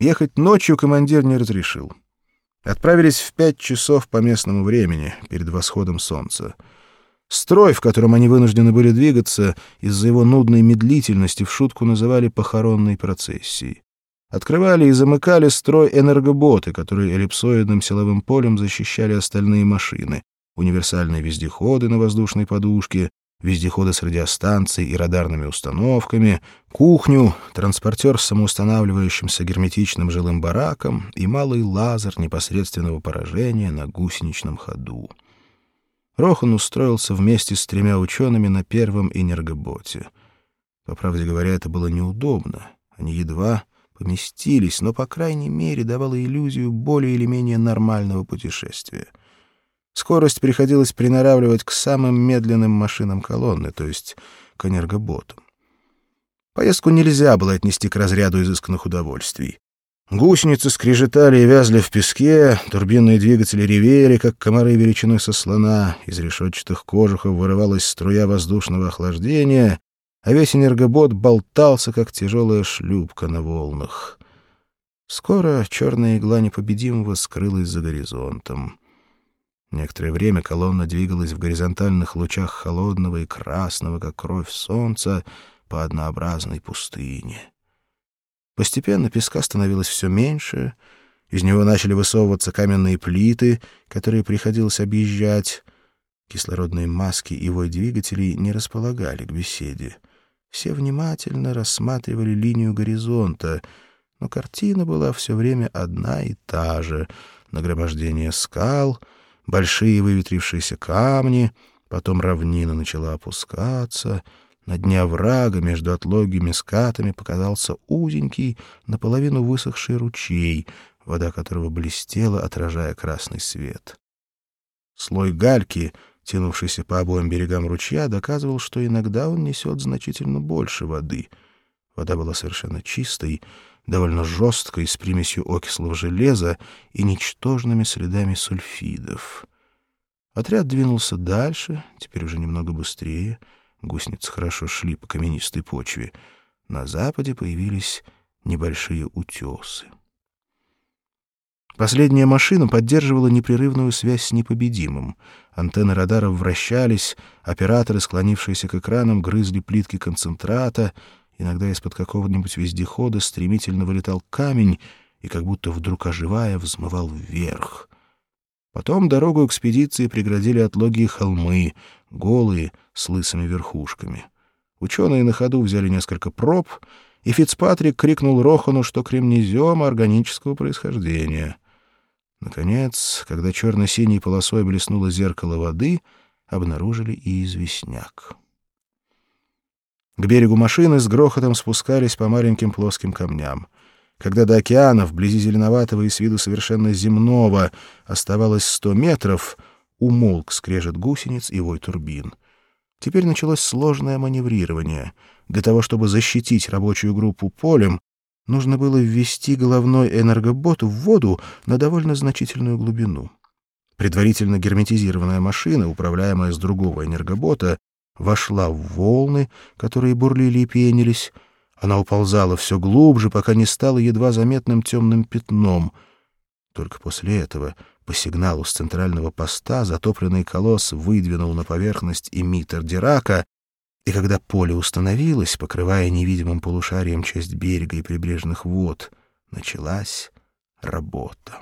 Ехать ночью командир не разрешил. Отправились в пять часов по местному времени, перед восходом солнца. Строй, в котором они вынуждены были двигаться, из-за его нудной медлительности в шутку называли похоронной процессией. Открывали и замыкали строй энергоботы, которые эллипсоидным силовым полем защищали остальные машины, универсальные вездеходы на воздушной подушке, вездеходы с радиостанцией и радарными установками, кухню, транспортер с самоустанавливающимся герметичным жилым бараком и малый лазер непосредственного поражения на гусеничном ходу. Рохан устроился вместе с тремя учеными на первом энергоботе. По правде говоря, это было неудобно. Они едва поместились, но, по крайней мере, давало иллюзию более или менее нормального путешествия — Скорость приходилось приноравливать к самым медленным машинам колонны, то есть к энергоботам. Поездку нельзя было отнести к разряду изысканных удовольствий. Гусеницы скрежетали и вязли в песке, турбинные двигатели ревели, как комары величиной со слона, из решетчатых кожухов вырывалась струя воздушного охлаждения, а весь энергобот болтался, как тяжелая шлюпка на волнах. Скоро черная игла непобедимого скрылась за горизонтом. Некоторое время колонна двигалась в горизонтальных лучах холодного и красного, как кровь солнца, по однообразной пустыне. Постепенно песка становилось все меньше, из него начали высовываться каменные плиты, которые приходилось объезжать. Кислородные маски и вой двигателей не располагали к беседе. Все внимательно рассматривали линию горизонта, но картина была все время одна и та же — нагромождение скал — большие выветрившиеся камни, потом равнина начала опускаться, на дне оврага между отлогими скатами показался узенький, наполовину высохший ручей, вода которого блестела, отражая красный свет. Слой гальки, тянувшийся по обоим берегам ручья, доказывал, что иногда он несет значительно больше воды. Вода была совершенно чистой, довольно жесткой, с примесью окислов железа и ничтожными следами сульфидов. Отряд двинулся дальше, теперь уже немного быстрее. Гусеницы хорошо шли по каменистой почве. На западе появились небольшие утесы. Последняя машина поддерживала непрерывную связь с непобедимым. Антенны радаров вращались, операторы, склонившиеся к экранам, грызли плитки концентрата — Иногда из-под какого-нибудь вездехода стремительно вылетал камень и, как будто вдруг оживая, взмывал вверх. Потом дорогу экспедиции преградили отлогие холмы, голые, с лысыми верхушками. Ученые на ходу взяли несколько проб, и Фицпатрик крикнул Рохану, что кремнезем органического происхождения. Наконец, когда черно-синей полосой блеснуло зеркало воды, обнаружили и известняк. К берегу машины с грохотом спускались по маленьким плоским камням. Когда до океана, вблизи зеленоватого и с виду совершенно земного, оставалось сто метров, умолк скрежет гусениц и вой турбин. Теперь началось сложное маневрирование. Для того, чтобы защитить рабочую группу полем, нужно было ввести головной энергобот в воду на довольно значительную глубину. Предварительно герметизированная машина, управляемая с другого энергобота, вошла в волны, которые бурлили и пенились. Она уползала все глубже, пока не стала едва заметным темным пятном. Только после этого, по сигналу с центрального поста, затопленный колосс выдвинул на поверхность эмиттер Дирака, и когда поле установилось, покрывая невидимым полушарием часть берега и прибрежных вод, началась работа.